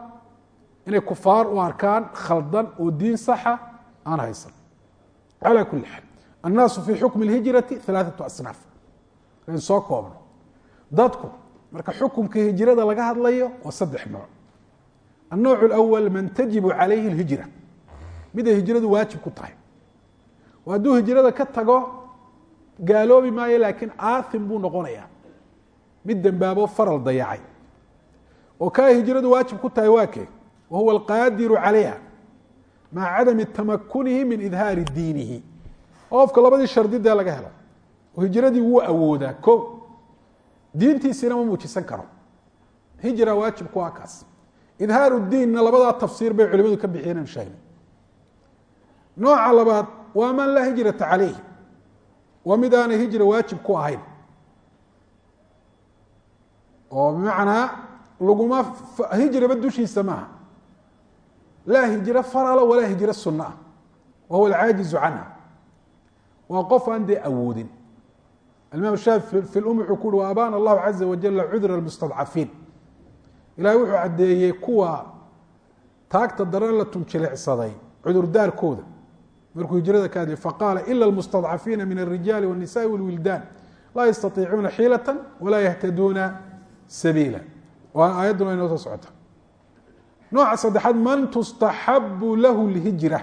inay kufaar u arkaan khaldan oo diin saxa aan haysan. Alaa kulli xaal. Annaasu fii xukmi lhijrati alaaatu asnaaf. Soo koobno. Dadku marka xukumka hijrada laga hadlayo waa saddex nooc الnooع اlأwal man tajibu calayhi اlhijra miday hijradu waajib ku tahay oo hadduu hijrada ka tago gaaloobi maayo laakiin aathim buu noqonaya mid dembaabo faral dayacay oo kaa hijradu waajib ku tahay waa kee wa huwa alqaadiru calayha maca cadami tamakunihi min idhaari diinihi oo qofka labadii shardi dee laga helo oo hijradii wuu awoodaa ko diintiisina ma muujisan karo. Hijra waajib ku ah kaas. Idhaaru diinna labadaa tafsiir bay culimadu ka bixiyeen aan sheegnay nooca labaad waa man laa hijrata calayh waa mid aanay hijra waajib ku ahayn. Oo bimacnaa laguma hijraba dushiisa maaha. Laa hijro farala walaa hijro sunna. Ah wa huwa alcaajizu canha. Waa qof aan dee awoodin alimaam shaafi fi lum wuxuu ku uhi wa abaana allahu caza wajala cudra almustadcafiin ilahay wuxuu caddeeyey kuwa taagta daran la tunjilicsaday cudurdaarkooda markuu hijrada ka hadlay faqaala ila almustadcafiina min alrijaali wاnnisaءi wاlwildan laa yastaiicuuna xiilata walaa yahtaduuna sabiila waa aayadduna inoo soo socota nooca saddexaad man tustaxabu lahu lhijra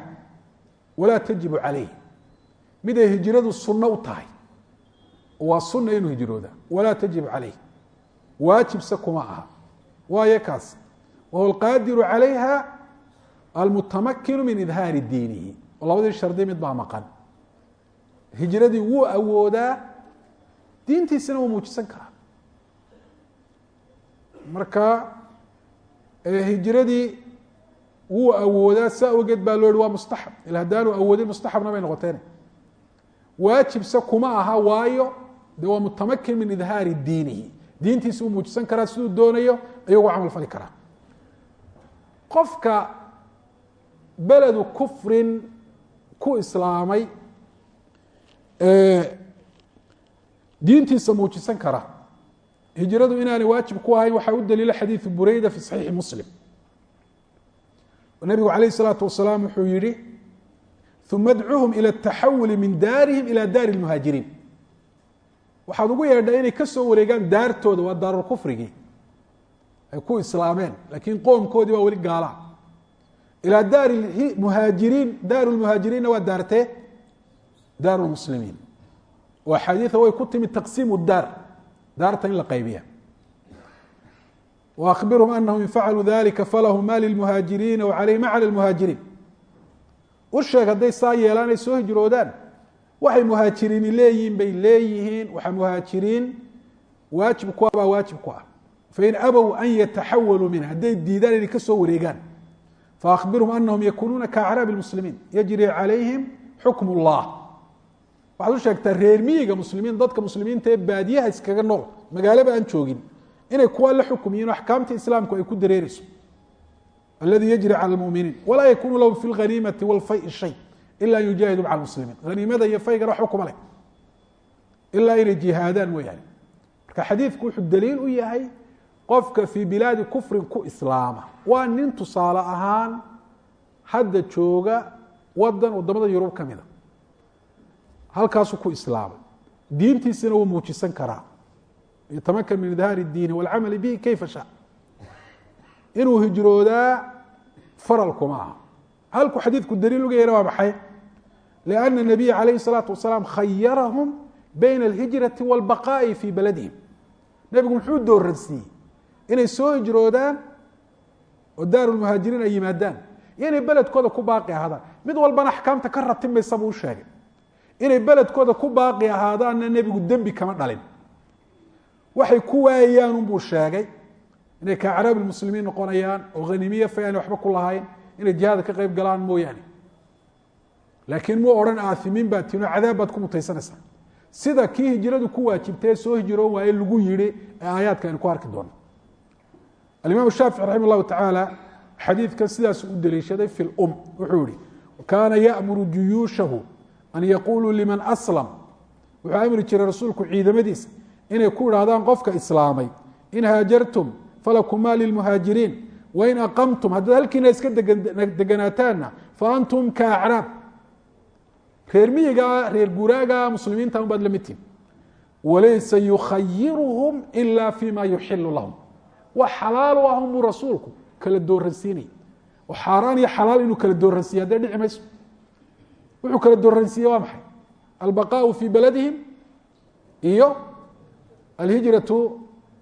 walaa tajibu calayh mid ay hijradu sunno u tahay waa sunna inuu hijrooda. Walaa tajibu calayh. Waajibse kuma aha. Waayo kaas. Wahuwa alqaadiru calayha almutamakinu min idhaari diinihi. Labadii shardi mid baa maqan. Hijradii wuu awoodaa diintiisina wuu muujisan karaa. Marka hijradii wuu awoodaa saa ogeed baa loo yihi waa mustaxab. Ila haddaanu awoodin mustaxabna bay noqoteen waajibse kuma aha waayo de waa mutamakin min idhaari diinihi diintiisa uu muujisan karaa siduu doonayo ayuu uga camal fali karaa qofka beledu kufrin ku islaamay diintiisa muujisan kara hijradu inaanay waajib ku ahayn waxaa u daliila xadiidu bureyda fi saxiixi muslim nabigu alayh الsalaatu wasalaam wuxuu yihi uma adcuhum ilى الtaxawuli min daarihim ilى daari اlmuhaajiriin waxaad ugu yeedhaa inay ka soo wareegaan daartooda waa daarulkufrigii ay ku islaameen laakiin qoomkoodii waa weli gaalaa ilaa daari muhaajiriin waa daartee? Daaru oo axaadiida way ku timi taqsiimu daar daarta in la qaybiya. Waakbirhum anahum in facaluu dalika falahum ma lilmuhaajiriina wacalayh ma cala lmuhaajiriin u sheeg hadday saa yeelaan ay soo hijroodaan waxay muhaajiriini leeyihiin bay leeyihiin waxaa muhaajiriin waajib ku baa waajib ku ah. Fain abow an yataxawaluu minha hadday diidaan inay ka soo wareegaan faakbirhum anahum yakunuuna kaacraabi lmuslimiin yajri calayhim xukm اllah waxaad u sheegtaa reer miyiga muslimiin dadka muslimiinta ee baadiyaha iskaga nool magaalaba aan joogin inay kuwa la xukum yihiin axkaamta islaamku ay ku dareereyso aladi yajri cala lmuminiin walaa yakunu lahum fi lghaniimati walfay shay ila an yujaahiduu maca lmuslimiin haniimada iyo faygana waxba kuma leh. Ilaa inay jihaadaan mooyaane marka xadiidku wuxuu daliil u yahay qofka fii bilaadi kufrin ku islaama. Waa nin tusaale ahaan hadda jooga wadan waddamada yurub ka mida. Halkaasuu ku islaamay diintiisina wuu muujisan karaa. Yatamakan min idhaari اdiini wاlcamali bihi kayfa sha inuu hijroodaa faralkuma aha halku xadiidku daliil ugayana waa maxay? Lianna nabiya calayhi salaatu wasalaam khayarahum bayna alhijrati waalbaqaa'i fii baladihim. Nebigu muxuu dooransiiyey inay soo hijroodaan oo daarulmuhaajiriin ay yimaadaan. Iyo inay beledkooda ku baaqi ahaadaan. Mid walbana axkaamta ka ratibmaysa buu u sheegay inay beledkooda ku baaqi ahaadaanna nebigu dembi kama dhalin. Waxay ku waayayaan unbuu sheegay. Inay ka acraab noqonayaan oo hanimiye fay waxba ku lahayn inay jihaada ka qeyb galaan mooyaane. Laakiin muu odhan aamiin baa tino cadaab baad ku mutaysanaysaa. Sida kii hijradu ku waajibtee soo hijroon waaye lagu yihi ee aayaadka aynu ku arki doono alimaam shaafici raxima llahu tacaala xadiidkan sidaas u deliishaday fi lum wuxuu yihi kaana yamuru juyuushahu an yaquluu liman aslam. Wuxuu amri jiray rasuulku ciidamadiisa inay ku idhaahdaan qofka islaamay in haajartum falakum ma lilmuhaajiriin wain aqamtum haddaad halkiina iska deganaataanna fa antum ka acraab reer miyiga reer guraaga muslimiinta un baad la midtihin walaysa yukhayiruhum ila fima yuxilu lahum wax xalaal u ah unbuu rasuulku kala dooransiinaya oo xaaraan iyo xalaal inuu kala dooransiiye haddee dhici mayso wuxuu kala dooransiiye waa maxay albaqaau fii beladihim iyo alhijratu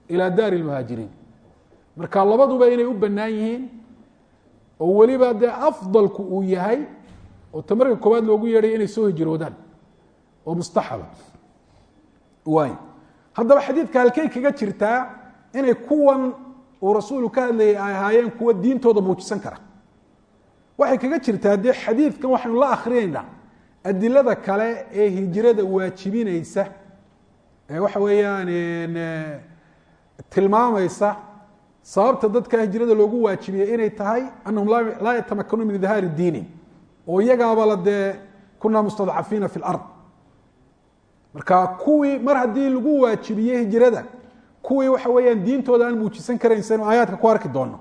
ila daari lmuhaajiriin marka labaduba inay u bannaan yihiin oo weliba dee afdalku uu yahay oo tamarka koowaad loogu yeedhay inay soo hijroodaan oo mustaxaba. Waay haddaba xadiidka halkay kaga jirtaa inay kuwan uu rasuulu ka hadlayay ay ahaayeen kuwa diintooda muujisan kara. Waxay kaga jirtaa dee xadiidkan waxaynu la akrinaynaa adilada kale ee hijrada waajibinaysa ee waxa weeyaan tilmaamaysa sababta dadka hijrada loogu waajibiyey inay tahay anahum laa yatamakanu min idhaari diini. Oo iyagaaba la dee kunaa mustadcafiina fi lard marka kuwii mar haddii lagu waajibiyey hijrada kuwii waxa weeyaan diintooda aan muujisan karayn aayaadka ku arki doono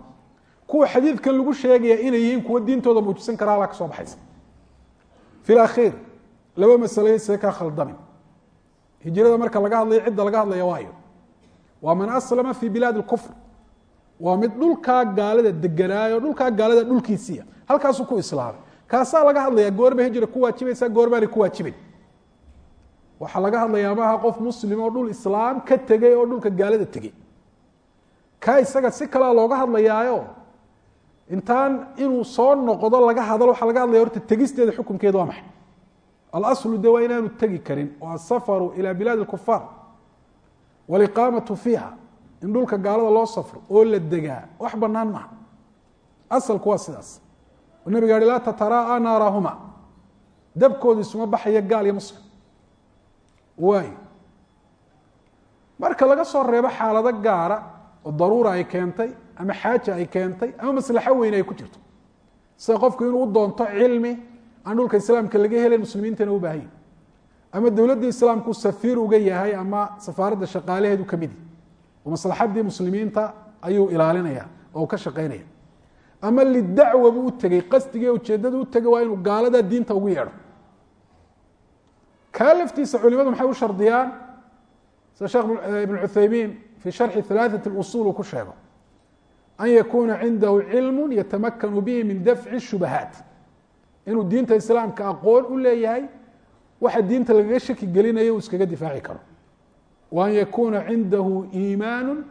kuwa xadiidkan lagu sheegaya inay yihiin kuwa diintooda muujisan kara ka soo baxaysa. Fi lakhiir laba masale see kaa khaldamin hijrada marka laga hadlayo cidda laga hadlaya waayo. Waa man aslama fi bilaadi اlkufr waa mid dhulkaa gaalada deganaayo dhulkaa gaalada dhulkiisiiya halkaasuu ku islaamay. Kaasaa laga hadlaya goorma hijra ku waajibaysaa goormaanay ku waajibayn waxaa laga hadlayaa maaha qof muslim oo dhul islaam ka tegey oo dhulka gaalada tegey kaa isaga si kalea looga hadlayaayo intaan inuu soo noqdo laga hadlo waxaa laga hadlaya horta tegisteeda xukunkeeda waa maxay? Alaslu de waa inaanu tegi karin oo asafaru ila bilaadi اlkufaar waliqaamatu fiiha in dhulka gaalada loo safro oo la degaa wax banaan maha asalku waa sidaas. Oo nabiga yihi laa tataraa'a naarahuma. Dabkoodu isuma baxaya gaal iyo muslim waayo marka laga soo reebo xaalado gaara oo daruura ay keentay ama xaaja ay keentay ama maslaxo weyn ay ku jirto sida qofku inuu u doonto cilmi aan dhulka islaamka laga helayn muslimiintana u baahanya ama dowladda islaamku safiir uga yahay ama safaaradda shaqaalaheedu ka midi oo maslaxadii muslimiinta ayuu ilaalinaya oo ka shaqeynaya ama lidacwa buu u tegey qasdigii ujeedada u tegay waa inuu gaalada diinta ugu yeedho. Kaa laftiisa culimadu maxay u shardiyaan? Sida sheekh ibn cuthaymiin fi sharxi halaaثat اusul uu ku sheego. An yakuna cindahu cilmu yatamakanu bihi min dafci shubahaat. Inuu diinta islaamka aqoon u leeyahay waxa diinta lagaga shaki gelinayo uu iskaga difaaci karo wa an yakuna cindahu iimaanu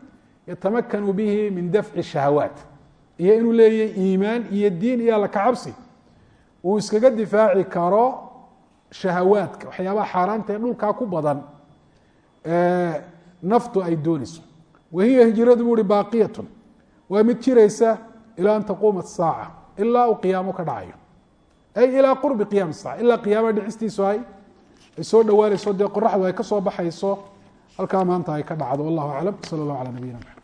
yatamakanu bihi min dafci shahawaat iyo inuu leeyahay iimaan iyo diin iyo alla kacabsi uu iskaga difaaci karo shahawaadka waxyaabaha xaaraanta ee dhulkaa ku badan naftu ay doonayso wahiya hijradu bu uhi baaqiyatun waa mid jiraysa ilaa an taquuma asaaca ilaa uu qiyaamo ka dhacayo ay ilaa qurbi qiyam saaca ilaa qiyaama dhicistiisu ay ay ay ka soo baxayso halkaa maanta ay ka dhacdo. Wallahu aclam. Sala allah calaa nabiyina maxamed